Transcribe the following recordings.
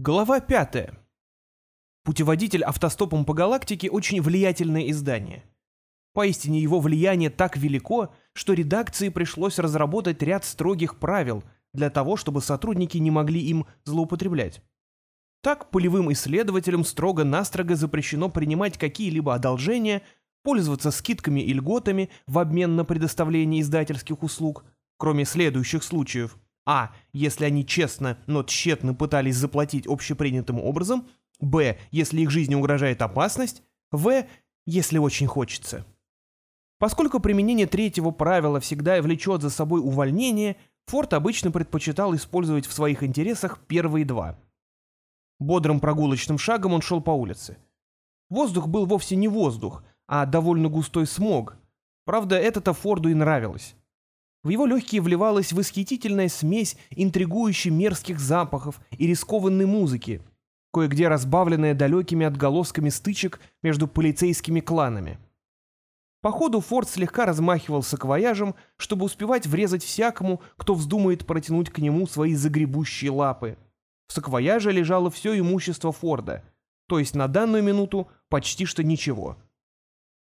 Глава пятая. Путеводитель автостопом по галактике очень влиятельное издание. Поистине его влияние так велико, что редакции пришлось разработать ряд строгих правил для того, чтобы сотрудники не могли им злоупотреблять. Так, полевым исследователям строго-настрого запрещено принимать какие-либо одолжения, пользоваться скидками и льготами в обмен на предоставление издательских услуг, кроме следующих случаев – а. Если они честно, но тщетно пытались заплатить общепринятым образом. Б. Если их жизни угрожает опасность. В. Если очень хочется. Поскольку применение третьего правила всегда влечет за собой увольнение, Форд обычно предпочитал использовать в своих интересах первые два. Бодрым прогулочным шагом он шел по улице. Воздух был вовсе не воздух, а довольно густой смог. Правда, это-то Форду и нравилось. В его легкие вливалась восхитительная смесь интригующих мерзких запахов и рискованной музыки, кое-где разбавленная далекими отголосками стычек между полицейскими кланами. По ходу Форд слегка размахивал саквояжем, чтобы успевать врезать всякому, кто вздумает протянуть к нему свои загребущие лапы. В саквояже лежало все имущество Форда, то есть на данную минуту почти что ничего.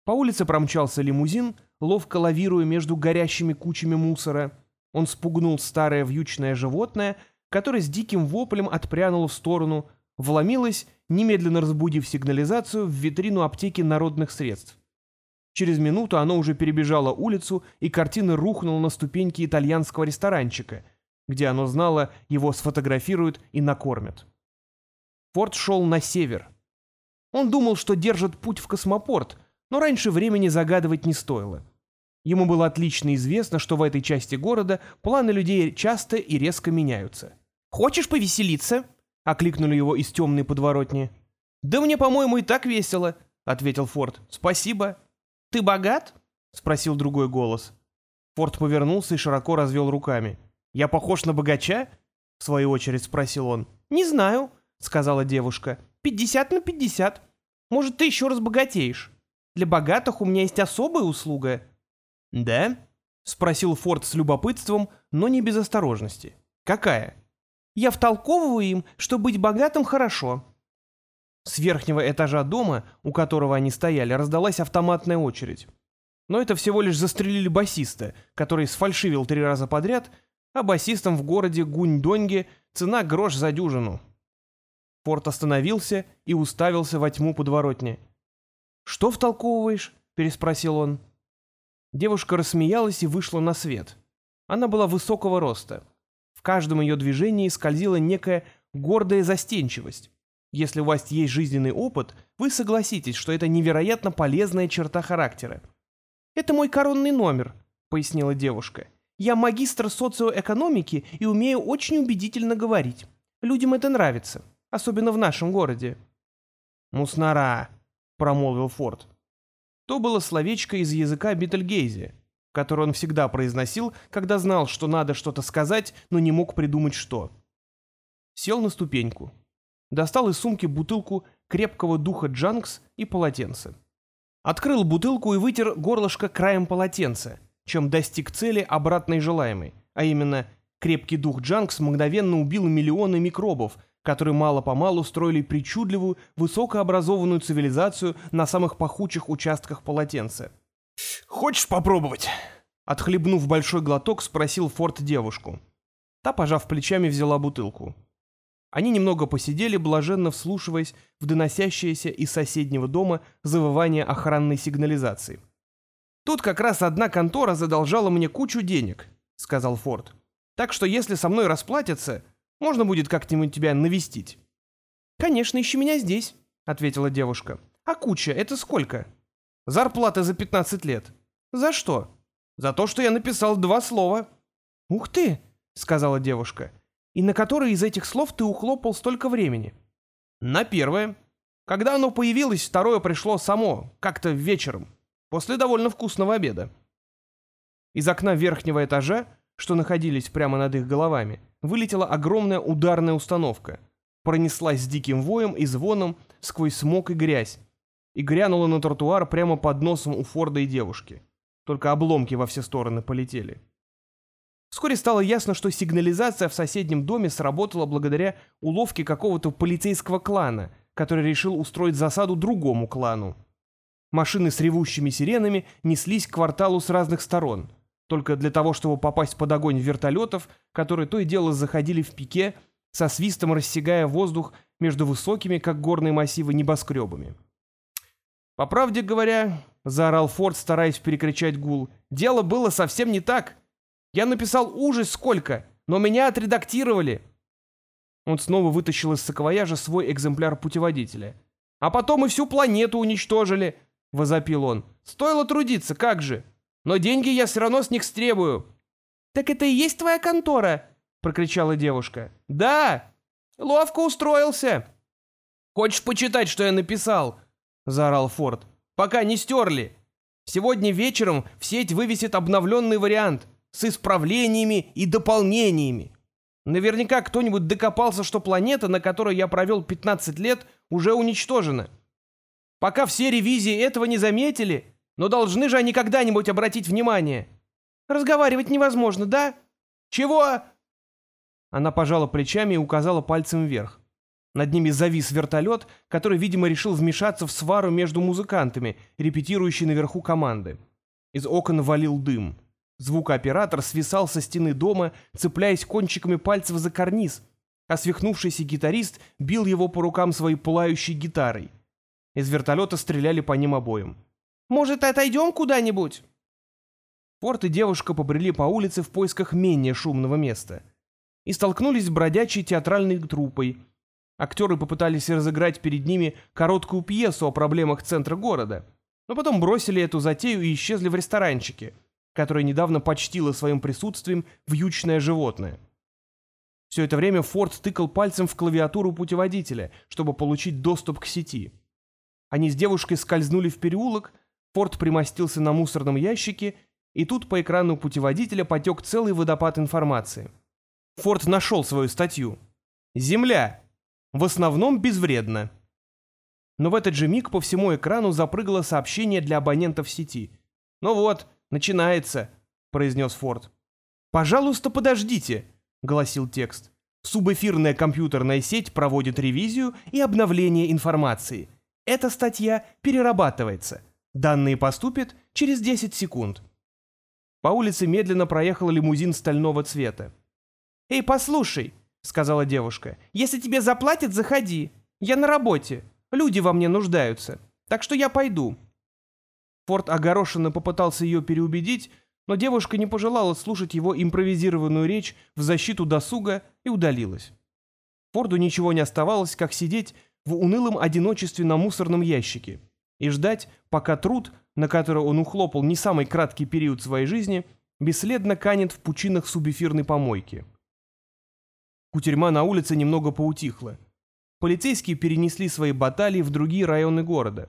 По улице промчался лимузин — ловко лавируя между горящими кучами мусора. Он спугнул старое вьючное животное, которое с диким воплем отпрянуло в сторону, вломилось, немедленно разбудив сигнализацию в витрину аптеки народных средств. Через минуту оно уже перебежало улицу, и картина рухнула на ступеньки итальянского ресторанчика, где оно знало, его сфотографируют и накормят. Форд шел на север. Он думал, что держит путь в космопорт, но раньше времени загадывать не стоило. Ему было отлично известно, что в этой части города планы людей часто и резко меняются. «Хочешь повеселиться?» — окликнули его из темной подворотни. «Да мне, по-моему, и так весело», — ответил Форд. «Спасибо». «Ты богат?» — спросил другой голос. Форд повернулся и широко развел руками. «Я похож на богача?» — в свою очередь спросил он. «Не знаю», — сказала девушка. «Пятьдесят на пятьдесят. Может, ты еще разбогатеешь. Для богатых у меня есть особая услуга». «Да?» — спросил Форд с любопытством, но не без осторожности. «Какая?» «Я втолковываю им, что быть богатым хорошо». С верхнего этажа дома, у которого они стояли, раздалась автоматная очередь. Но это всего лишь застрелили басиста, который сфальшивил три раза подряд, а басистам в городе Гунь-Донге цена грош за дюжину. Форд остановился и уставился во тьму подворотни. «Что втолковываешь?» — переспросил он. Девушка рассмеялась и вышла на свет. Она была высокого роста. В каждом ее движении скользила некая гордая застенчивость. Если у вас есть жизненный опыт, вы согласитесь, что это невероятно полезная черта характера. «Это мой коронный номер», — пояснила девушка. «Я магистр социоэкономики и умею очень убедительно говорить. Людям это нравится, особенно в нашем городе». «Муснара», — промолвил Форд. То было словечко из языка Бетельгейзе, которое он всегда произносил, когда знал, что надо что-то сказать, но не мог придумать что. Сел на ступеньку. Достал из сумки бутылку крепкого духа Джанкс и полотенце. Открыл бутылку и вытер горлышко краем полотенца, чем достиг цели обратной желаемой, а именно крепкий дух Джанкс мгновенно убил миллионы микробов, которые мало-помалу строили причудливую, высокообразованную цивилизацию на самых пахучих участках полотенца. «Хочешь попробовать?» Отхлебнув большой глоток, спросил Форд девушку. Та, пожав плечами, взяла бутылку. Они немного посидели, блаженно вслушиваясь в доносящееся из соседнего дома завывание охранной сигнализации. «Тут как раз одна контора задолжала мне кучу денег», — сказал Форд. «Так что если со мной расплатятся, можно будет как-нибудь тебя навестить». «Конечно, ищи меня здесь», — ответила девушка. «А куча — это сколько?» «Зарплата за 15 лет». «За что?» «За то, что я написал два слова». «Ух ты!» — сказала девушка. «И на которые из этих слов ты ухлопал столько времени?» «На первое. Когда оно появилось, второе пришло само, как-то вечером, после довольно вкусного обеда». Из окна верхнего этажа, что находились прямо над их головами, вылетела огромная ударная установка, пронеслась с диким воем и звоном сквозь смог и грязь, и грянула на тротуар прямо под носом у Форда и девушки. Только обломки во все стороны полетели. Вскоре стало ясно, что сигнализация в соседнем доме сработала благодаря уловке какого-то полицейского клана, который решил устроить засаду другому клану. Машины с ревущими сиренами неслись к кварталу с разных сторон, только для того, чтобы попасть под огонь вертолетов, которые то и дело заходили в пике, со свистом рассягая воздух между высокими, как горные массивы, небоскребами. «По правде говоря», — заорал Форд, стараясь перекричать гул, — «дело было совсем не так. Я написал ужас сколько, но меня отредактировали». Он снова вытащил из саквояжа свой экземпляр путеводителя. «А потом и всю планету уничтожили», — возопил он. «Стоило трудиться, как же! Но деньги я все равно с них стребую». «Так это и есть твоя контора?» — прокричала девушка. «Да! Ловко устроился!» «Хочешь почитать, что я написал?» — заорал Форд. «Пока не стерли. Сегодня вечером в сеть вывесит обновленный вариант с исправлениями и дополнениями. Наверняка кто-нибудь докопался, что планета, на которой я провел 15 лет, уже уничтожена. Пока все ревизии этого не заметили, но должны же они когда-нибудь обратить внимание. Разговаривать невозможно, да? Чего? Она пожала плечами и указала пальцем вверх. Над ними завис вертолет, который, видимо, решил вмешаться в свару между музыкантами, репетирующей наверху команды. Из окон валил дым. Звукооператор свисал со стены дома, цепляясь кончиками пальцев за карниз, а свихнувшийся гитарист бил его по рукам своей пылающей гитарой. Из вертолета стреляли по ним обоим. «Может, отойдем куда-нибудь?» Порт и девушка побрели по улице в поисках менее шумного места. И столкнулись с бродячей театральной труппой. Актеры попытались разыграть перед ними короткую пьесу о проблемах центра города, но потом бросили эту затею и исчезли в ресторанчике, которое недавно почтило своим присутствием вьючное животное. Все это время Форд тыкал пальцем в клавиатуру путеводителя, чтобы получить доступ к сети. Они с девушкой скользнули в переулок, Форд примостился на мусорном ящике, и тут по экрану путеводителя потек целый водопад информации. Форд нашел свою статью. «Земля. В основном безвредно». Но в этот же миг по всему экрану запрыгало сообщение для абонентов сети. «Ну вот, начинается», — произнес Форд. «Пожалуйста, подождите», — гласил текст. «Субэфирная компьютерная сеть проводит ревизию и обновление информации. Эта статья перерабатывается. Данные поступят через 10 секунд. По улице медленно проехал лимузин стального цвета. «Эй, послушай», — сказала девушка, — «если тебе заплатят, заходи. Я на работе. Люди во мне нуждаются. Так что я пойду». Форд огорошенно попытался ее переубедить, но девушка не пожелала слушать его импровизированную речь в защиту досуга и удалилась. Форду ничего не оставалось, как сидеть в унылом одиночестве на мусорном ящике и ждать, пока труд, на который он ухлопал не самый краткий период своей жизни, бесследно канет в пучинах субэфирной помойки. Кутерьма на улице немного поутихла. Полицейские перенесли свои баталии в другие районы города.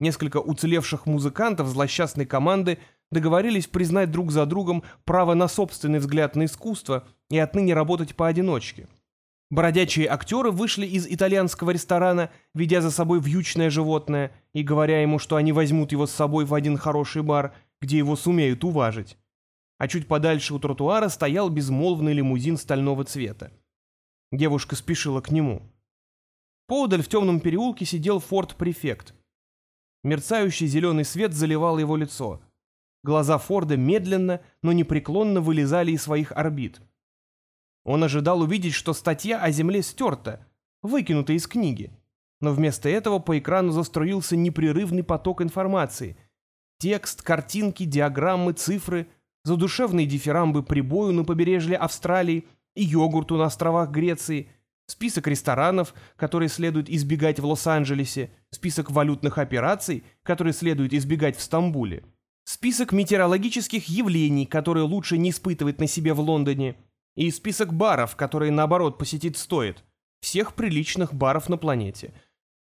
Несколько уцелевших музыкантов злосчастной команды договорились признать друг за другом право на собственный взгляд на искусство и отныне работать поодиночке. Бродячие актеры вышли из итальянского ресторана, ведя за собой вьючное животное и говоря ему, что они возьмут его с собой в один хороший бар, где его сумеют уважить. А чуть подальше у тротуара стоял безмолвный лимузин стального цвета. Девушка спешила к нему. Поодаль в темном переулке сидел форт-префект. Мерцающий зеленый свет заливал его лицо. Глаза Форда медленно, но непреклонно вылезали из своих орбит. Он ожидал увидеть, что статья о Земле стерта, выкинута из книги. Но вместо этого по экрану заструился непрерывный поток информации. Текст, картинки, диаграммы, цифры, задушевные дифирамбы прибою на побережье Австралии и йогурту на островах Греции, список ресторанов, которые следует избегать в Лос-Анджелесе, список валютных операций, которые следует избегать в Стамбуле, список метеорологических явлений, которые лучше не испытывать на себе в Лондоне – и список баров, которые, наоборот, посетить стоит. Всех приличных баров на планете.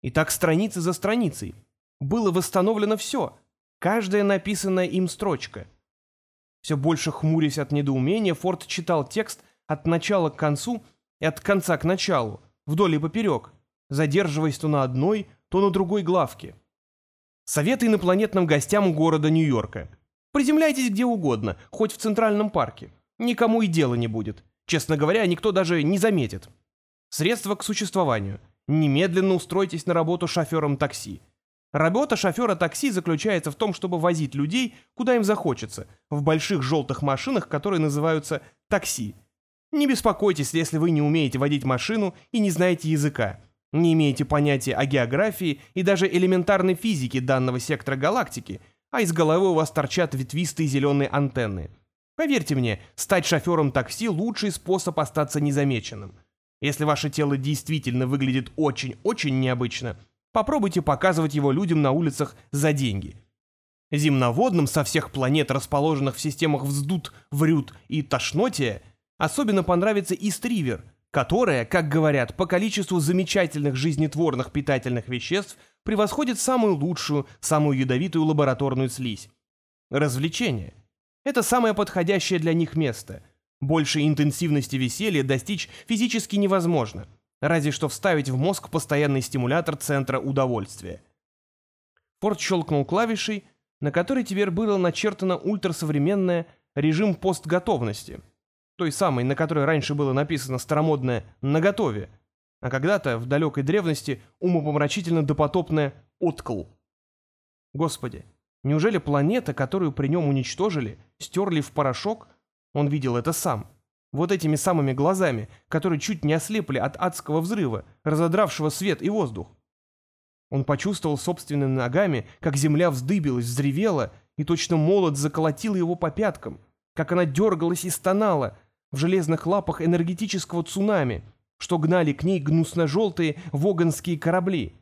И так страницы за страницей. Было восстановлено все. Каждая написанная им строчка. Все больше хмурясь от недоумения, Форд читал текст от начала к концу и от конца к началу, вдоль и поперек, задерживаясь то на одной, то на другой главке. Советы инопланетным гостям города Нью-Йорка. Приземляйтесь где угодно, хоть в Центральном парке. Никому и дела не будет. Честно говоря, никто даже не заметит. Средства к существованию. Немедленно устройтесь на работу шофером такси. Работа шофера такси заключается в том, чтобы возить людей, куда им захочется, в больших желтых машинах, которые называются такси. Не беспокойтесь, если вы не умеете водить машину и не знаете языка, не имеете понятия о географии и даже элементарной физике данного сектора галактики, а из головы у вас торчат ветвистые зеленые антенны. Поверьте мне, стать шофером такси – лучший способ остаться незамеченным. Если ваше тело действительно выглядит очень-очень необычно – Попробуйте показывать его людям на улицах за деньги. Земноводным со всех планет, расположенных в системах Вздут, Врют и Тошнотия, особенно понравится Истривер, которая, как говорят, по количеству замечательных жизнетворных питательных веществ превосходит самую лучшую, самую ядовитую лабораторную слизь. Развлечение. Это самое подходящее для них место. Большей интенсивности веселья достичь физически невозможно – разве что вставить в мозг постоянный стимулятор центра удовольствия. Форд щелкнул клавишей, на которой теперь было начертано ультрасовременное режим постготовности, той самой, на которой раньше было написано старомодное «наготове», а когда-то, в далекой древности, умопомрачительно допотопное «откл». Господи, неужели планета, которую при нем уничтожили, стерли в порошок, он видел это сам — вот этими самыми глазами, которые чуть не ослепли от адского взрыва, разодравшего свет и воздух. Он почувствовал собственными ногами, как земля вздыбилась, взревела, и точно молот заколотил его по пяткам, как она дергалась и стонала в железных лапах энергетического цунами, что гнали к ней гнусно-желтые воганские корабли.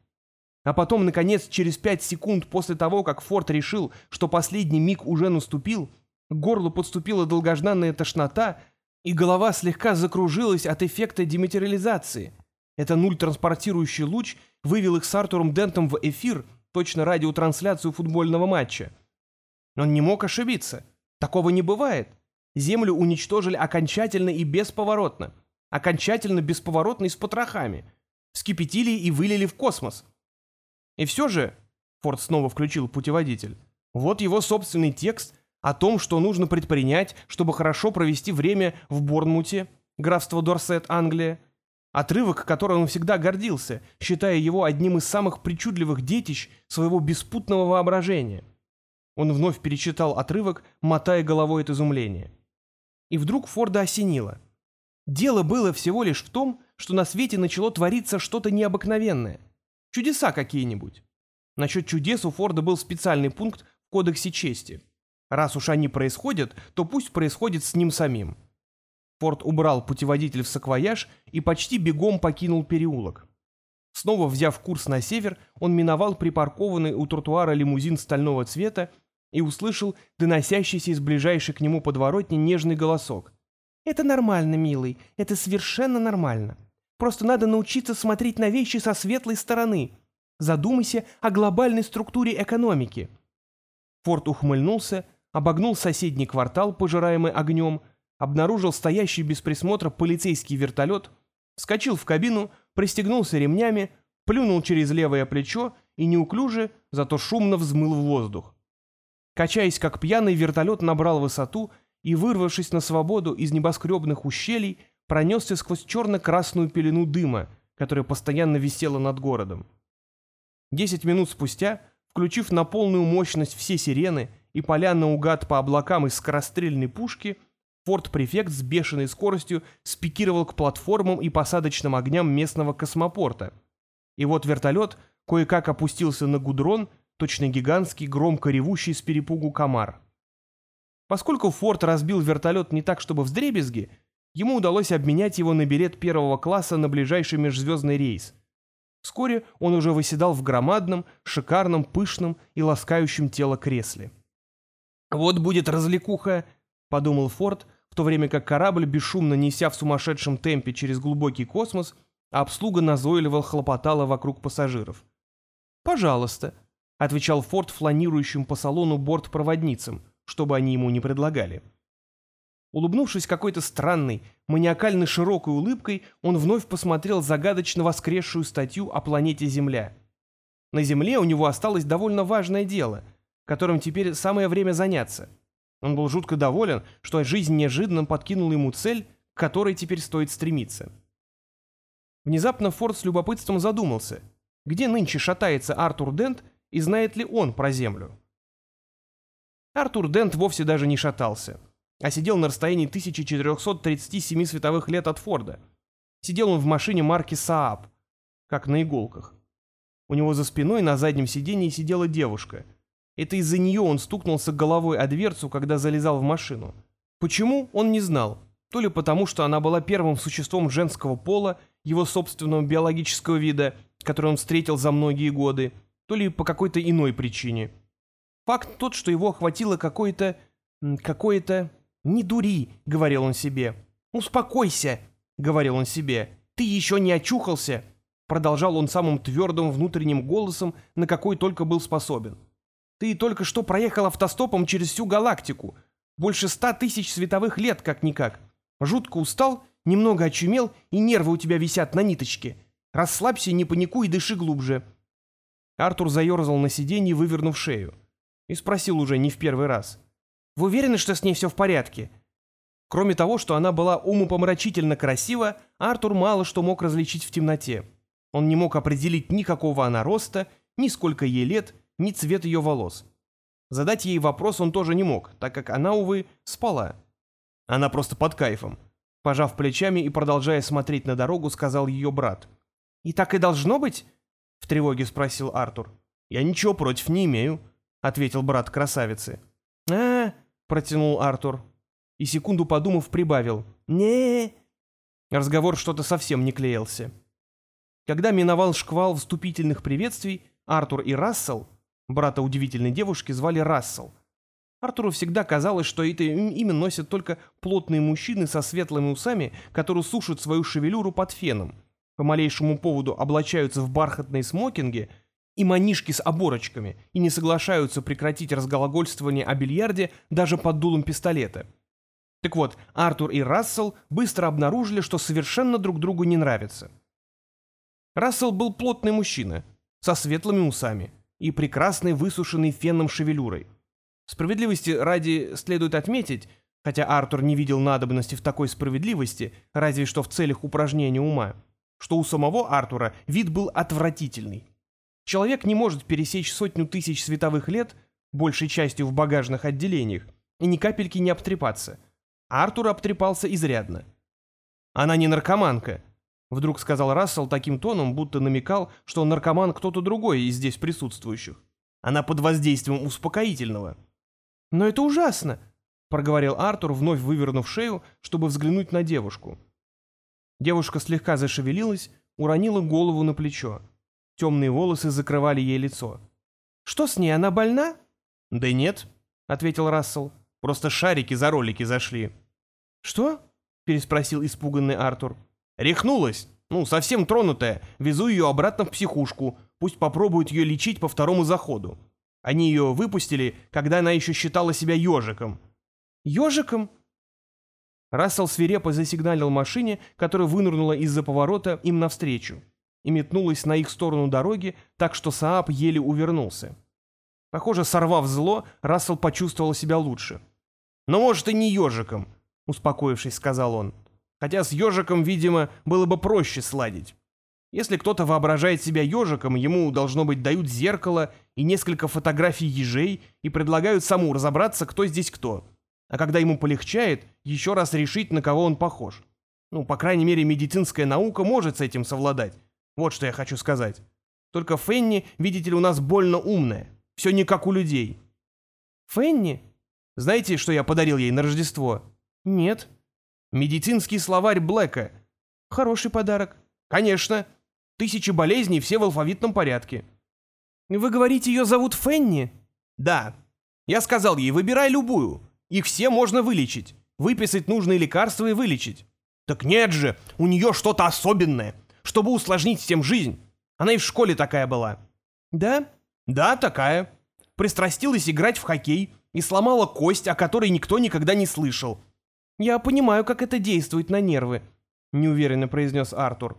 А потом, наконец, через пять секунд после того, как Форд решил, что последний миг уже наступил, к горлу подступила долгожданная тошнота, и голова слегка закружилась от эффекта дематериализации. Это нуль-транспортирующий луч вывел их с Артуром Дентом в эфир, точно радиотрансляцию футбольного матча. Он не мог ошибиться. Такого не бывает. Землю уничтожили окончательно и бесповоротно. Окончательно, бесповоротно и с потрохами. Вскипятили и вылили в космос. И все же, Форд снова включил путеводитель, вот его собственный текст о том, что нужно предпринять, чтобы хорошо провести время в Борнмуте, графство Дорсет, Англия. Отрывок, которым он всегда гордился, считая его одним из самых причудливых детищ своего беспутного воображения. Он вновь перечитал отрывок, мотая головой от изумления. И вдруг Форда осенило. Дело было всего лишь в том, что на свете начало твориться что-то необыкновенное. Чудеса какие-нибудь. Насчет чудес у Форда был специальный пункт в Кодексе чести – Раз уж они происходят, то пусть происходит с ним самим. Форд убрал путеводитель в саквояж и почти бегом покинул переулок. Снова взяв курс на север, он миновал припаркованный у тротуара лимузин стального цвета и услышал доносящийся из ближайшей к нему подворотни нежный голосок. «Это нормально, милый, это совершенно нормально. Просто надо научиться смотреть на вещи со светлой стороны. Задумайся о глобальной структуре экономики». Форд ухмыльнулся, обогнул соседний квартал, пожираемый огнем, обнаружил стоящий без присмотра полицейский вертолет, вскочил в кабину, пристегнулся ремнями, плюнул через левое плечо и неуклюже, зато шумно взмыл в воздух. Качаясь как пьяный, вертолет набрал высоту и, вырвавшись на свободу из небоскребных ущелий, пронесся сквозь черно-красную пелену дыма, которая постоянно висела над городом. Десять минут спустя, включив на полную мощность все сирены и поля наугад по облакам из скорострельной пушки, форт-префект с бешеной скоростью спикировал к платформам и посадочным огням местного космопорта. И вот вертолет кое-как опустился на гудрон, точно гигантский, громко ревущий с перепугу комар. Поскольку Форд разбил вертолет не так, чтобы вдребезги, ему удалось обменять его на билет первого класса на ближайший межзвездный рейс. Вскоре он уже выседал в громадном, шикарном, пышном и ласкающем тело кресле. «Вот будет развлекуха», — подумал Форд, в то время как корабль, бесшумно неся в сумасшедшем темпе через глубокий космос, а обслуга назойливо хлопотала вокруг пассажиров. «Пожалуйста», — отвечал Форд фланирующим по салону бортпроводницам, чтобы они ему не предлагали. Улыбнувшись какой-то странной, маниакально широкой улыбкой, он вновь посмотрел загадочно воскресшую статью о планете Земля. На Земле у него осталось довольно важное дело — которым теперь самое время заняться. Он был жутко доволен, что жизнь неожиданно подкинула ему цель, к которой теперь стоит стремиться. Внезапно Форд с любопытством задумался, где нынче шатается Артур Дент и знает ли он про Землю. Артур Дент вовсе даже не шатался, а сидел на расстоянии 1437 световых лет от Форда. Сидел он в машине марки Saab, как на иголках. У него за спиной на заднем сиденье сидела девушка. Это из-за нее он стукнулся головой о дверцу, когда залезал в машину. Почему, он не знал. То ли потому, что она была первым существом женского пола, его собственного биологического вида, который он встретил за многие годы, то ли по какой-то иной причине. Факт тот, что его охватило какое-то... какое-то... «Не дури», — говорил он себе. «Успокойся», — говорил он себе. «Ты еще не очухался», — продолжал он самым твердым внутренним голосом, на какой только был способен. «Ты только что проехал автостопом через всю галактику. Больше ста тысяч световых лет, как-никак. Жутко устал, немного очумел, и нервы у тебя висят на ниточке. Расслабься, не паникуй и дыши глубже». Артур заерзал на сиденье, вывернув шею. И спросил уже не в первый раз. «Вы уверены, что с ней все в порядке?» Кроме того, что она была умопомрачительно красива, Артур мало что мог различить в темноте. Он не мог определить ни какого она роста, ни сколько ей лет, ни цвет ее волос. Задать ей вопрос он тоже не мог, так как она, увы, спала. Она просто под кайфом. Пожав плечами и продолжая смотреть на дорогу, сказал ее брат. «И так и должно быть?» — в тревоге спросил Артур. «Я ничего против не имею», — ответил брат красавицы. а протянул Артур. И секунду подумав, прибавил. не Разговор что-то совсем не клеился. Когда миновал шквал вступительных приветствий, Артур и Рассел, брата удивительной девушки, звали Рассел. Артуру всегда казалось, что это имя носят только плотные мужчины со светлыми усами, которые сушат свою шевелюру под феном, по малейшему поводу облачаются в бархатные смокинги — и манишки с оборочками, и не соглашаются прекратить разглагольствование о бильярде даже под дулом пистолета. Так вот, Артур и Рассел быстро обнаружили, что совершенно друг другу не нравятся. Рассел был плотный мужчина, со светлыми усами и прекрасной высушенной фенном шевелюрой. Справедливости ради следует отметить, хотя Артур не видел надобности в такой справедливости, разве что в целях упражнения ума, что у самого Артура вид был отвратительный. Человек не может пересечь сотню тысяч световых лет, большей частью в багажных отделениях, и ни капельки не обтрепаться. А Артур обтрепался изрядно. «Она не наркоманка», — вдруг сказал Рассел таким тоном, будто намекал, что наркоман кто-то другой из здесь присутствующих. «Она под воздействием успокоительного». «Но это ужасно», — проговорил Артур, вновь вывернув шею, чтобы взглянуть на девушку. Девушка слегка зашевелилась, уронила голову на плечо. Темные волосы закрывали ей лицо. «Что с ней, она больна?» «Да нет», — ответил Рассел. «Просто шарики за ролики зашли». «Что?» — переспросил испуганный Артур. «Рехнулась. Ну, совсем тронутая. Везу ее обратно в психушку. Пусть попробуют ее лечить по второму заходу. Они ее выпустили, когда она еще считала себя ежиком». «Ежиком?» Рассел свирепо засигналил машине, которая вынырнула из-за поворота им навстречу и метнулась на их сторону дороги, так что Сааб еле увернулся. Похоже, сорвав зло, Рассел почувствовал себя лучше. «Но, может, и не ежиком», — успокоившись, сказал он. «Хотя с ежиком, видимо, было бы проще сладить. Если кто-то воображает себя ежиком, ему, должно быть, дают зеркало и несколько фотографий ежей и предлагают саму разобраться, кто здесь кто. А когда ему полегчает, еще раз решить, на кого он похож. Ну, по крайней мере, медицинская наука может с этим совладать. Вот что я хочу сказать. Только Фенни, видите ли, у нас больно умная. Все не как у людей. Фенни? Знаете, что я подарил ей на Рождество? Нет. Медицинский словарь Блэка. Хороший подарок. Конечно. Тысячи болезней, все в алфавитном порядке. Вы говорите, ее зовут Фенни? Да. Я сказал ей, выбирай любую. Их все можно вылечить. Выписать нужные лекарства и вылечить. Так нет же, у нее что-то особенное чтобы усложнить всем жизнь. Она и в школе такая была». «Да?» «Да, такая. Пристрастилась играть в хоккей и сломала кость, о которой никто никогда не слышал». «Я понимаю, как это действует на нервы», — неуверенно произнес Артур.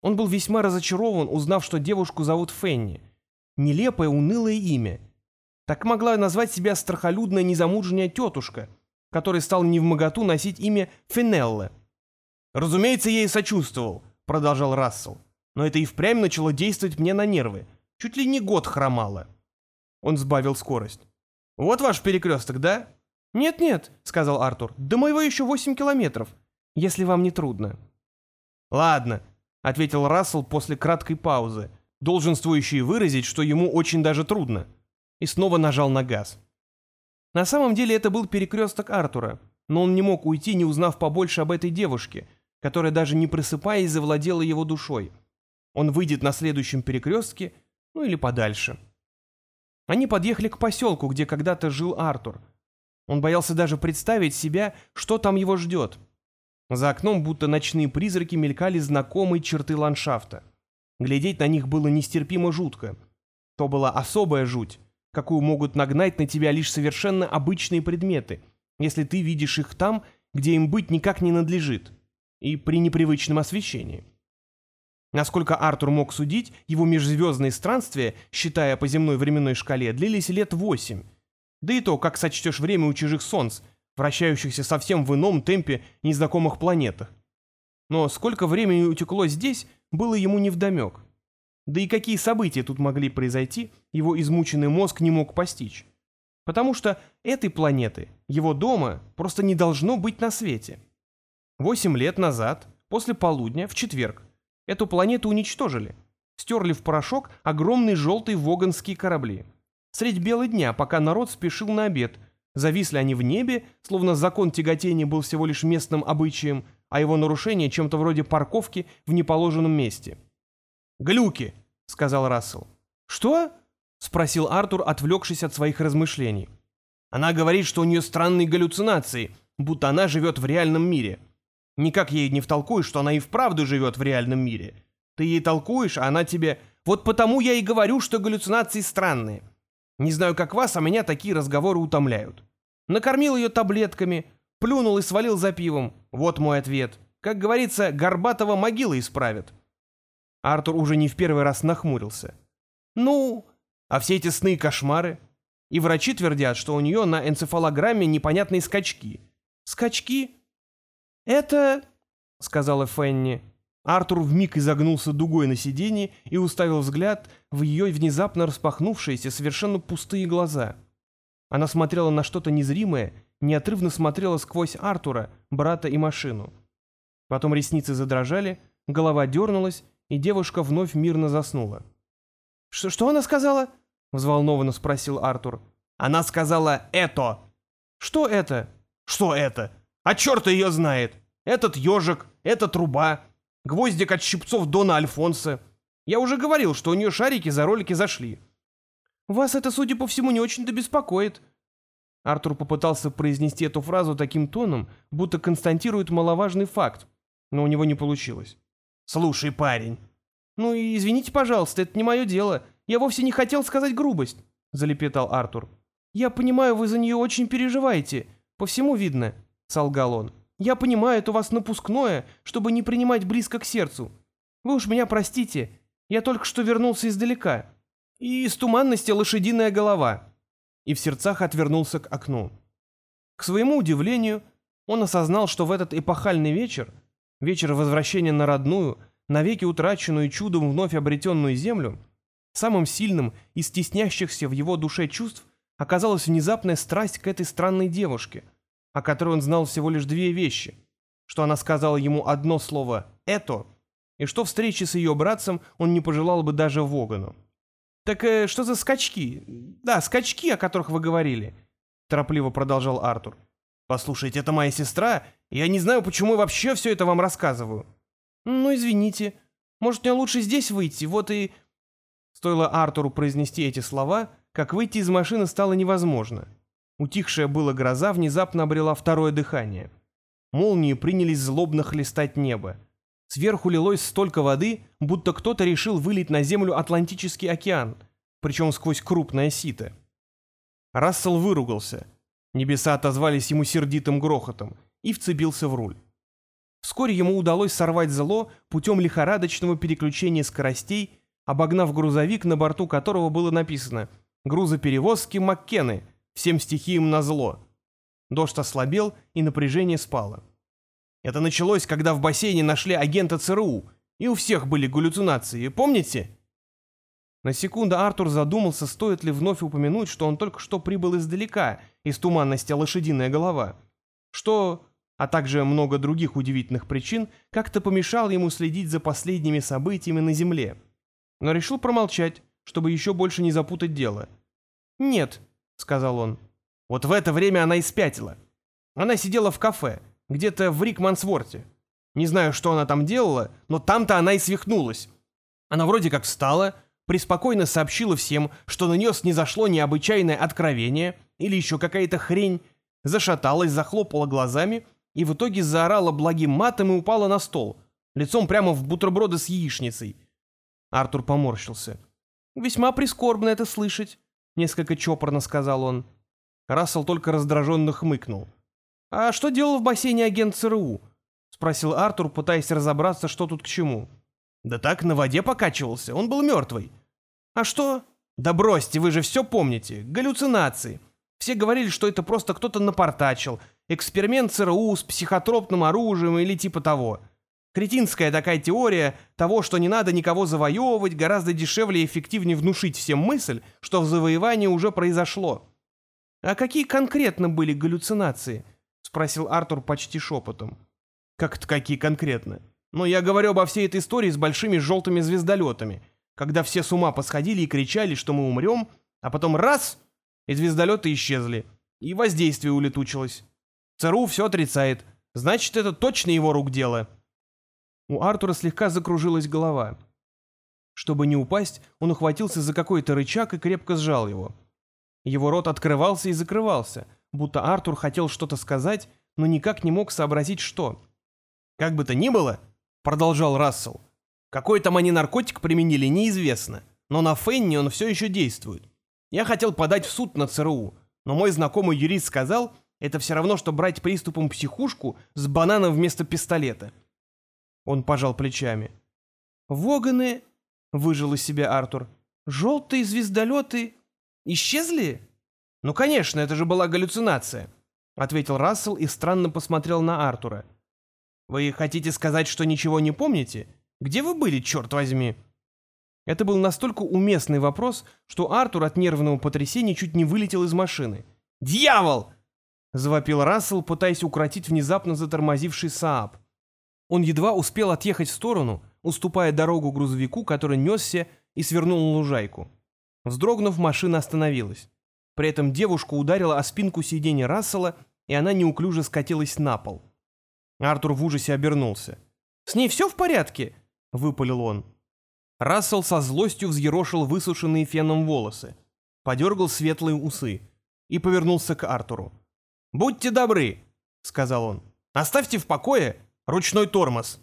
Он был весьма разочарован, узнав, что девушку зовут Фенни. Нелепое, унылое имя. Так могла назвать себя страхолюдная незамужняя тетушка, которая стала невмоготу носить имя Фенелла. «Разумеется, я ей сочувствовал», — продолжал Рассел. «Но это и впрямь начало действовать мне на нервы. Чуть ли не год хромало». Он сбавил скорость. «Вот ваш перекресток, да?» «Нет-нет», — сказал Артур, — «до моего еще восемь километров, если вам не трудно». «Ладно», — ответил Рассел после краткой паузы, долженствующий выразить, что ему очень даже трудно, и снова нажал на газ. На самом деле это был перекресток Артура, но он не мог уйти, не узнав побольше об этой девушке, которая даже не просыпаясь завладела его душой. Он выйдет на следующем перекрестке, ну или подальше. Они подъехали к поселку, где когда-то жил Артур. Он боялся даже представить себя, что там его ждет. За окном будто ночные призраки мелькали знакомые черты ландшафта. Глядеть на них было нестерпимо жутко. То была особая жуть, какую могут нагнать на тебя лишь совершенно обычные предметы, если ты видишь их там, где им быть никак не надлежит, и при непривычном освещении. Насколько Артур мог судить, его межзвездные странствия, считая по земной временной шкале, длились лет восемь. Да и то, как сочтешь время у чужих солнц, вращающихся совсем в ином темпе незнакомых планетах. Но сколько времени утекло здесь, было ему невдомек. Да и какие события тут могли произойти, его измученный мозг не мог постичь. Потому что этой планеты, его дома, просто не должно быть на свете. Восемь лет назад, после полудня, в четверг, Эту планету уничтожили. Стерли в порошок огромные желтые воганские корабли. Средь бела дня, пока народ спешил на обед, зависли они в небе, словно закон тяготения был всего лишь местным обычаем, а его нарушение чем-то вроде парковки в неположенном месте. «Глюки», — сказал Рассел. «Что?» — спросил Артур, отвлекшись от своих размышлений. «Она говорит, что у нее странные галлюцинации, будто она живет в реальном мире. Никак ей не втолкуешь, что она и вправду живет в реальном мире. Ты ей толкуешь, а она тебе... Вот потому я и говорю, что галлюцинации странные. Не знаю, как вас, а меня такие разговоры утомляют. Накормил ее таблетками, плюнул и свалил за пивом. Вот мой ответ. Как говорится, Горбатого могила исправят. Артур уже не в первый раз нахмурился. Ну, а все эти сны и кошмары? И врачи твердят, что у нее на энцефалограмме непонятные скачки. Скачки? «Это...» — сказала Фенни. Артур вмиг изогнулся дугой на сиденье и уставил взгляд в ее внезапно распахнувшиеся, совершенно пустые глаза. Она смотрела на что-то незримое, неотрывно смотрела сквозь Артура, брата и машину. Потом ресницы задрожали, голова дернулась, и девушка вновь мирно заснула. «Что, что она сказала?» — взволнованно спросил Артур. «Она сказала «это». «Что это?» «Что это?» А черт ее знает. Этот ежик, эта труба, гвоздик от щипцов Дона Альфонса. Я уже говорил, что у нее шарики за ролики зашли. Вас это, судя по всему, не очень-то беспокоит. Артур попытался произнести эту фразу таким тоном, будто констатирует маловажный факт, но у него не получилось. «Слушай, парень». «Ну и извините, пожалуйста, это не мое дело. Я вовсе не хотел сказать грубость», — залепетал Артур. «Я понимаю, вы за нее очень переживаете. По всему видно солгал он. «Я понимаю, это у вас напускное, чтобы не принимать близко к сердцу. Вы уж меня простите, я только что вернулся издалека. И из туманности лошадиная голова». И в сердцах отвернулся к окну. К своему удивлению, он осознал, что в этот эпохальный вечер, вечер возвращения на родную, навеки утраченную чудом вновь обретенную землю, самым сильным из стеснящихся в его душе чувств оказалась внезапная страсть к этой странной девушке, о которой он знал всего лишь две вещи, что она сказала ему одно слово «это», и что встречи с ее братцем он не пожелал бы даже Вогану. «Так э, что за скачки? Да, скачки, о которых вы говорили», — торопливо продолжал Артур. «Послушайте, это моя сестра, и я не знаю, почему я вообще все это вам рассказываю». «Ну, извините. Может, мне лучше здесь выйти, вот и...» Стоило Артуру произнести эти слова, как выйти из машины стало невозможно. Утихшая была гроза внезапно обрела второе дыхание. Молнии принялись злобно хлестать небо. Сверху лилось столько воды, будто кто-то решил вылить на землю Атлантический океан, причем сквозь крупное сито. Рассел выругался. Небеса отозвались ему сердитым грохотом и вцепился в руль. Вскоре ему удалось сорвать зло путем лихорадочного переключения скоростей, обогнав грузовик, на борту которого было написано Грузоперевозки Маккены. Всем стихиям назло. Дождь ослабел, и напряжение спало. Это началось, когда в бассейне нашли агента ЦРУ, и у всех были галлюцинации, помните? На секунду Артур задумался, стоит ли вновь упомянуть, что он только что прибыл издалека, из туманности лошадиная голова. Что, а также много других удивительных причин, как-то помешал ему следить за последними событиями на Земле. Но решил промолчать, чтобы еще больше не запутать дело. «Нет», — сказал он. Вот в это время она и спятила. Она сидела в кафе, где-то в Рикмансворте. Не знаю, что она там делала, но там-то она и свихнулась. Она вроде как встала, преспокойно сообщила всем, что на нее снизошло необычайное откровение или еще какая-то хрень, зашаталась, захлопала глазами и в итоге заорала благим матом и упала на стол, лицом прямо в бутерброды с яичницей. Артур поморщился. «Весьма прискорбно это слышать», — несколько чопорно сказал он. Рассел только раздраженно хмыкнул. «А что делал в бассейне агент ЦРУ?» — спросил Артур, пытаясь разобраться, что тут к чему. «Да так, на воде покачивался, он был мертвый». «А что?» «Да бросьте, вы же все помните. Галлюцинации. Все говорили, что это просто кто-то напортачил. Эксперимент ЦРУ с психотропным оружием или типа того. Кретинская такая теория того, что не надо никого завоевывать, гораздо дешевле и эффективнее внушить всем мысль, что завоевание уже произошло. «А какие конкретно были галлюцинации?» — спросил Артур почти шепотом. «Как-то какие конкретно? Ну, я говорю обо всей этой истории с большими желтыми звездолетами, когда все с ума посходили и кричали, что мы умрем, а потом раз — и звездолеты исчезли, и воздействие улетучилось. ЦРУ все отрицает, значит, это точно его рук дело». У Артура слегка закружилась голова. Чтобы не упасть, он ухватился за какой-то рычаг и крепко сжал его. Его рот открывался и закрывался, будто Артур хотел что-то сказать, но никак не мог сообразить, что. «Как бы то ни было», — продолжал Рассел, — «какой там они наркотик применили, неизвестно, но на Фенни он все еще действует. Я хотел подать в суд на ЦРУ, но мой знакомый юрист сказал, это все равно, что брать приступом психушку с бананом вместо пистолета. Он пожал плечами. «Воганы», — выжил из себя Артур, — «желтые звездолеты исчезли?» «Ну, конечно, это же была галлюцинация», — ответил Рассел и странно посмотрел на Артура. «Вы хотите сказать, что ничего не помните? Где вы были, черт возьми?» Это был настолько уместный вопрос, что Артур от нервного потрясения чуть не вылетел из машины. «Дьявол!» — завопил Рассел, пытаясь укротить внезапно затормозивший Сааб. Он едва успел отъехать в сторону, уступая дорогу грузовику, который несся и свернул на лужайку. Вздрогнув, машина остановилась. При этом девушку ударила о спинку сиденья Рассела, и она неуклюже скатилась на пол. Артур в ужасе обернулся. «С ней все в порядке?» — выпалил он. Рассел со злостью взъерошил высушенные феном волосы, подергал светлые усы и повернулся к Артуру. «Будьте добры», — сказал он, — «оставьте в покое Ручной тормоз.